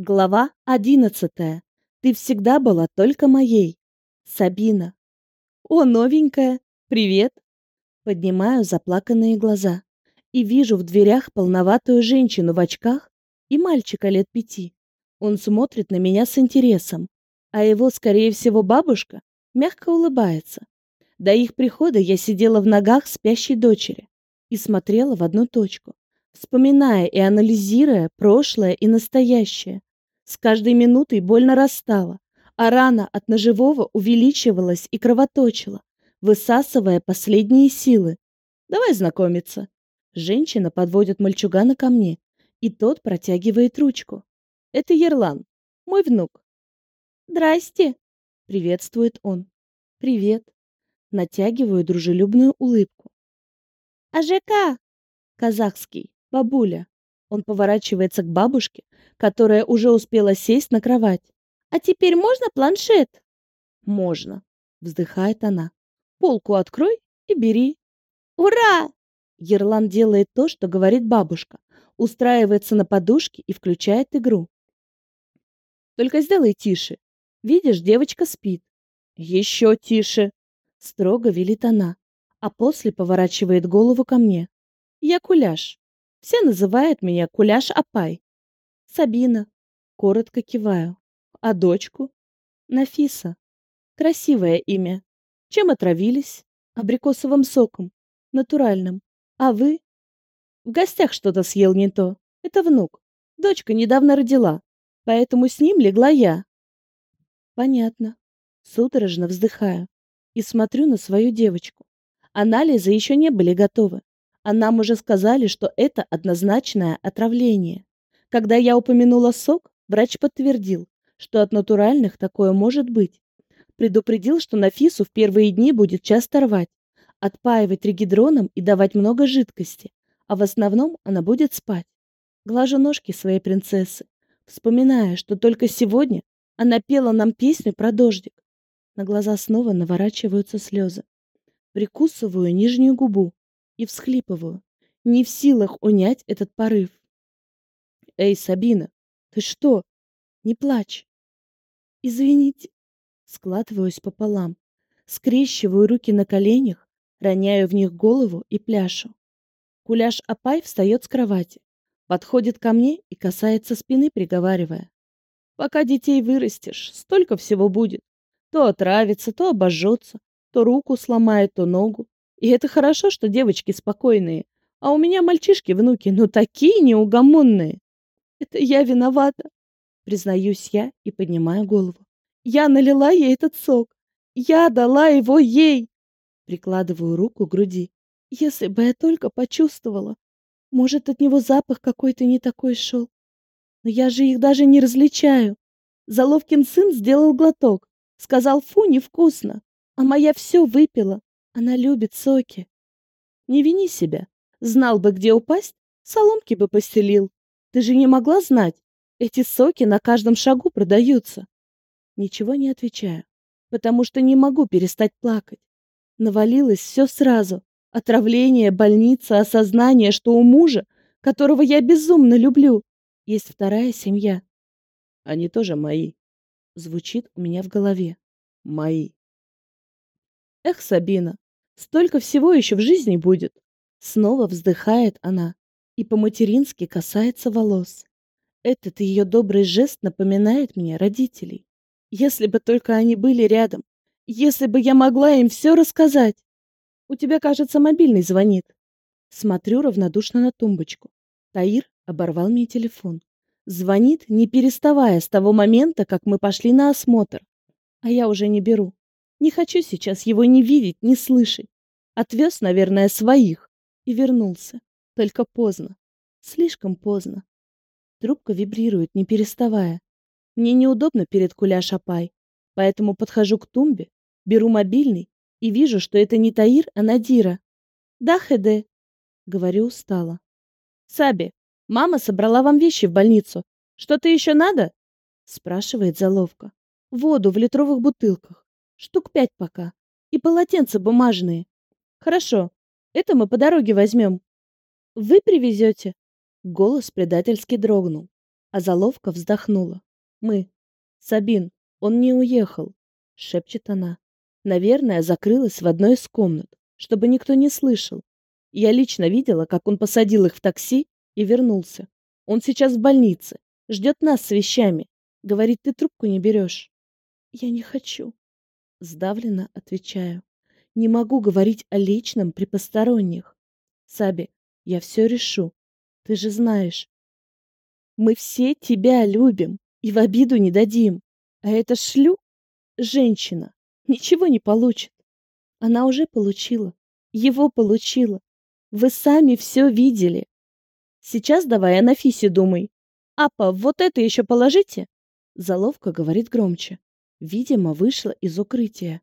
Глава одиннадцатая. Ты всегда была только моей. Сабина. О, новенькая. Привет. Поднимаю заплаканные глаза и вижу в дверях полноватую женщину в очках и мальчика лет пяти. Он смотрит на меня с интересом, а его, скорее всего, бабушка мягко улыбается. До их прихода я сидела в ногах спящей дочери и смотрела в одну точку, вспоминая и анализируя прошлое и настоящее. С каждой минутой боль нарастала, а рана от ножевого увеличивалась и кровоточила, высасывая последние силы. «Давай знакомиться». Женщина подводит мальчугана ко мне, и тот протягивает ручку. «Это Ерлан, мой внук». «Здрасте», — приветствует он. «Привет». Натягиваю дружелюбную улыбку. «АЖК!» «Казахский, бабуля». Он поворачивается к бабушке, которая уже успела сесть на кровать. «А теперь можно планшет?» «Можно», — вздыхает она. «Полку открой и бери». «Ура!» Ерлан делает то, что говорит бабушка. Устраивается на подушке и включает игру. «Только сделай тише. Видишь, девочка спит». «Еще тише!» — строго велит она, а после поворачивает голову ко мне. «Я Куляш. Все называют меня Куляш Апай. Сабина. Коротко киваю. А дочку? Нафиса. Красивое имя. Чем отравились? Абрикосовым соком. Натуральным. А вы? В гостях что-то съел не то. Это внук. Дочка недавно родила. Поэтому с ним легла я. Понятно. Судорожно вздыхаю и смотрю на свою девочку. Анализы еще не были готовы, а нам уже сказали, что это однозначное отравление. Когда я упомянула сок, врач подтвердил, что от натуральных такое может быть. Предупредил, что Нафису в первые дни будет часто рвать, отпаивать регидроном и давать много жидкости, а в основном она будет спать. Глажу ножки своей принцессы, вспоминая, что только сегодня она пела нам песню про дождик. На глаза снова наворачиваются слезы. Прикусываю нижнюю губу и всхлипываю, не в силах унять этот порыв. Эй, Сабина, ты что? Не плачь. Извините. Складываюсь пополам, скрещиваю руки на коленях, роняю в них голову и пляшу. Куляш Апай встает с кровати, подходит ко мне и касается спины, приговаривая. Пока детей вырастешь, столько всего будет. То отравится, то обожжется, то руку сломает, то ногу. И это хорошо, что девочки спокойные, а у меня мальчишки-внуки, ну такие неугомонные. Это я виновата, признаюсь я и поднимаю голову. Я налила ей этот сок. Я дала его ей. Прикладываю руку к груди. Если бы я только почувствовала. Может, от него запах какой-то не такой шел. Но я же их даже не различаю. Заловкин сын сделал глоток. Сказал, фу, невкусно. А моя все выпила. Она любит соки. Не вини себя. Знал бы, где упасть, соломки бы постелил. Ты же не могла знать? Эти соки на каждом шагу продаются. Ничего не отвечаю, потому что не могу перестать плакать. Навалилось все сразу. Отравление, больница, осознание, что у мужа, которого я безумно люблю, есть вторая семья. Они тоже мои. Звучит у меня в голове. Мои. Эх, Сабина, столько всего еще в жизни будет. Снова вздыхает она и по-матерински касается волос. Этот ее добрый жест напоминает мне родителей. Если бы только они были рядом, если бы я могла им все рассказать. У тебя, кажется, мобильный звонит. Смотрю равнодушно на тумбочку. Таир оборвал мне телефон. Звонит, не переставая с того момента, как мы пошли на осмотр. А я уже не беру. Не хочу сейчас его ни видеть, ни слышать. Отвез, наверное, своих и вернулся. Только поздно. Слишком поздно. Трубка вибрирует, не переставая. Мне неудобно перед Куля Шапай, поэтому подхожу к тумбе, беру мобильный и вижу, что это не Таир, а Надира. «Да, Хеде», — говорю устало. «Саби, мама собрала вам вещи в больницу. Что-то еще надо?» — спрашивает заловка. «Воду в литровых бутылках. Штук пять пока. И полотенца бумажные. Хорошо, это мы по дороге возьмем. Вы привезете?» Голос предательски дрогнул. А заловка вздохнула. Мы. Сабин, он не уехал, шепчет она. Наверное, закрылась в одной из комнат, чтобы никто не слышал. Я лично видела, как он посадил их в такси и вернулся. Он сейчас в больнице, ждет нас с вещами. Говорит, ты трубку не берешь. Я не хочу. Сдавленно отвечаю. Не могу говорить о личном при посторонних. Саби, я все решу. Ты же знаешь. Мы все тебя любим и в обиду не дадим. А эта шлю, женщина, ничего не получит. Она уже получила. Его получила. Вы сами все видели. Сейчас давай о Нафисе думай. Апа, вот это еще положите. Заловка говорит громче. Видимо, вышла из укрытия.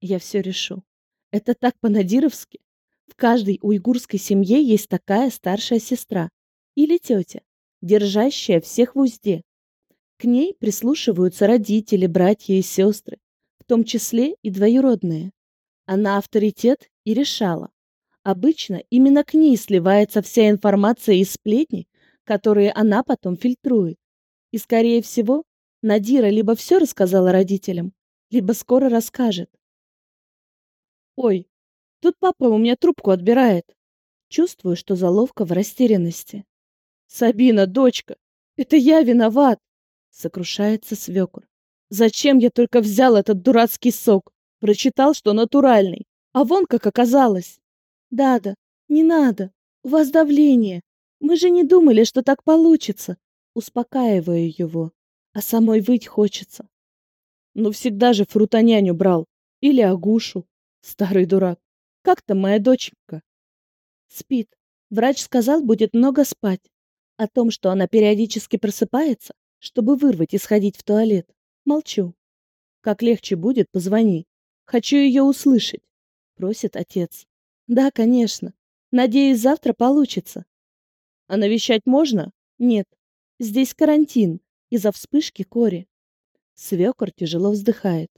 Я все решу. Это так по-надировски. В каждой уйгурской семье есть такая старшая сестра или тетя, держащая всех в узде. К ней прислушиваются родители, братья и сестры, в том числе и двоюродные. Она авторитет и решала. Обычно именно к ней сливается вся информация и сплетни, которые она потом фильтрует. И, скорее всего, Надира либо все рассказала родителям, либо скоро расскажет. «Ой, тут папа у меня трубку отбирает». Чувствую, что заловка в растерянности. «Сабина, дочка, это я виноват!» Сокрушается свекор. «Зачем я только взял этот дурацкий сок? Прочитал, что натуральный. А вон как оказалось!» «Дада, не надо. У вас давление. Мы же не думали, что так получится». Успокаиваю его а самой выть хочется. Ну всегда же фрутоняню брал. Или Агушу. Старый дурак. Как там моя доченька? Спит. Врач сказал, будет много спать. О том, что она периодически просыпается, чтобы вырвать и сходить в туалет. Молчу. Как легче будет, позвони. Хочу ее услышать. Просит отец. Да, конечно. Надеюсь, завтра получится. А навещать можно? Нет. Здесь карантин из-за вспышки кори. Свекор тяжело вздыхает.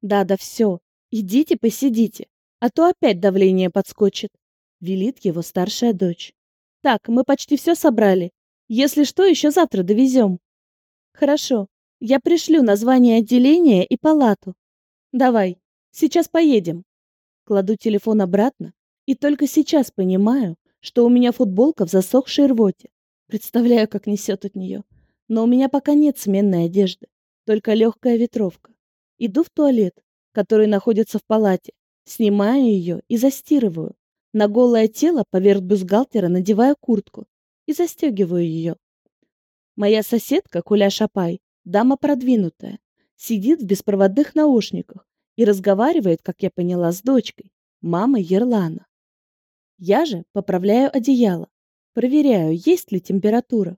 Да, да все, идите посидите, а то опять давление подскочит, велит его старшая дочь. Так, мы почти все собрали. Если что, еще завтра довезем. Хорошо, я пришлю название отделения и палату. Давай, сейчас поедем. Кладу телефон обратно и только сейчас понимаю, что у меня футболка в засохшей рвоте. Представляю, как несет от нее. Но у меня пока нет сменной одежды, только легкая ветровка. Иду в туалет, который находится в палате, снимаю ее и застирываю. На голое тело поверх бюстгальтера надеваю куртку и застегиваю ее. Моя соседка, Куля Шапай, дама продвинутая, сидит в беспроводных наушниках и разговаривает, как я поняла, с дочкой, мамой Ерлана. Я же поправляю одеяло, проверяю, есть ли температура.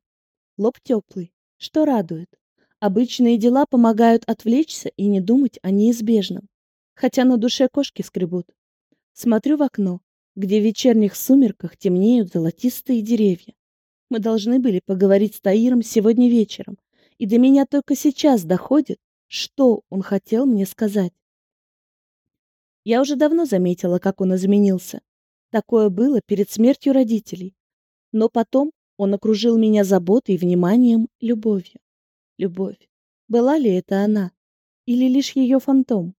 Лоб теплый, что радует. Обычные дела помогают отвлечься и не думать о неизбежном. Хотя на душе кошки скребут. Смотрю в окно, где в вечерних сумерках темнеют золотистые деревья. Мы должны были поговорить с Таиром сегодня вечером, и до меня только сейчас доходит, что он хотел мне сказать. Я уже давно заметила, как он изменился. Такое было перед смертью родителей. Но потом он окружил меня заботой, вниманием, любовью. Любовь. Была ли это она? Или лишь ее фантом?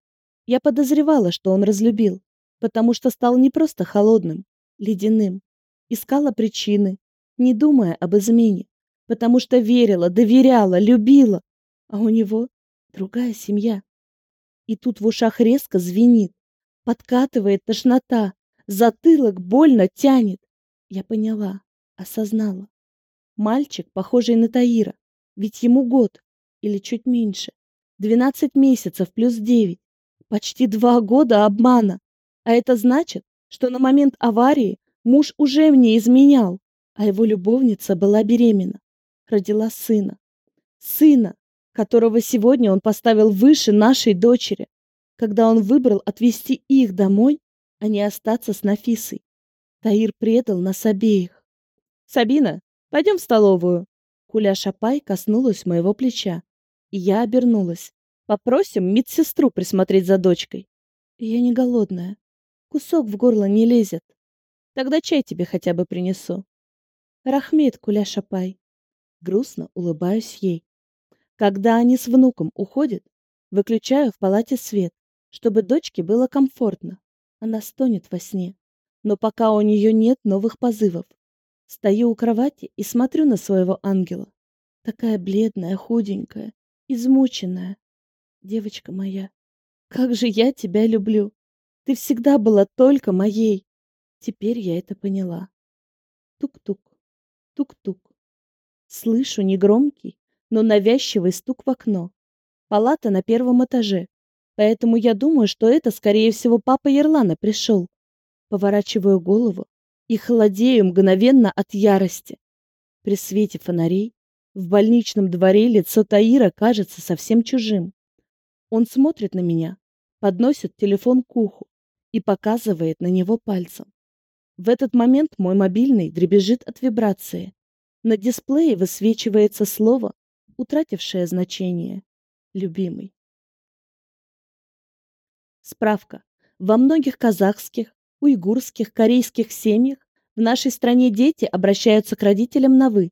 Я подозревала, что он разлюбил, потому что стал не просто холодным, ледяным. Искала причины, не думая об измене, потому что верила, доверяла, любила. А у него другая семья. И тут в ушах резко звенит, подкатывает тошнота, затылок больно тянет. Я поняла, осознала. Мальчик, похожий на Таира, ведь ему год или чуть меньше. Двенадцать месяцев плюс девять. Почти два года обмана. А это значит, что на момент аварии муж уже мне изменял, а его любовница была беременна. Родила сына. Сына, которого сегодня он поставил выше нашей дочери, когда он выбрал отвезти их домой, а не остаться с Нафисой. Таир предал нас обеих. «Сабина, Пойдем в столовую. Куля Шапай коснулась моего плеча, и я обернулась. Попросим медсестру присмотреть за дочкой. Я не голодная. Кусок в горло не лезет. Тогда чай тебе хотя бы принесу. Рахмет, Куля Шапай. Грустно улыбаюсь ей. Когда они с внуком уходят, выключаю в палате свет, чтобы дочке было комфортно. Она стонет во сне, но пока у нее нет новых позывов. Стою у кровати и смотрю на своего ангела. Такая бледная, худенькая, измученная. Девочка моя, как же я тебя люблю. Ты всегда была только моей. Теперь я это поняла. Тук-тук, тук-тук. Слышу негромкий, но навязчивый стук в окно. Палата на первом этаже, поэтому я думаю, что это, скорее всего, папа Ерлана пришел. Поворачиваю голову и холодею мгновенно от ярости. При свете фонарей в больничном дворе лицо Таира кажется совсем чужим. Он смотрит на меня, подносит телефон к уху и показывает на него пальцем. В этот момент мой мобильный дребезжит от вибрации. На дисплее высвечивается слово, утратившее значение. Любимый. Справка. Во многих казахских, уйгурских, корейских семьях в нашей стране дети обращаются к родителям на «вы».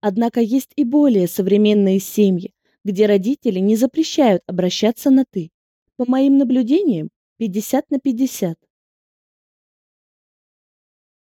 Однако есть и более современные семьи, где родители не запрещают обращаться на «ты». По моим наблюдениям, 50 на 50.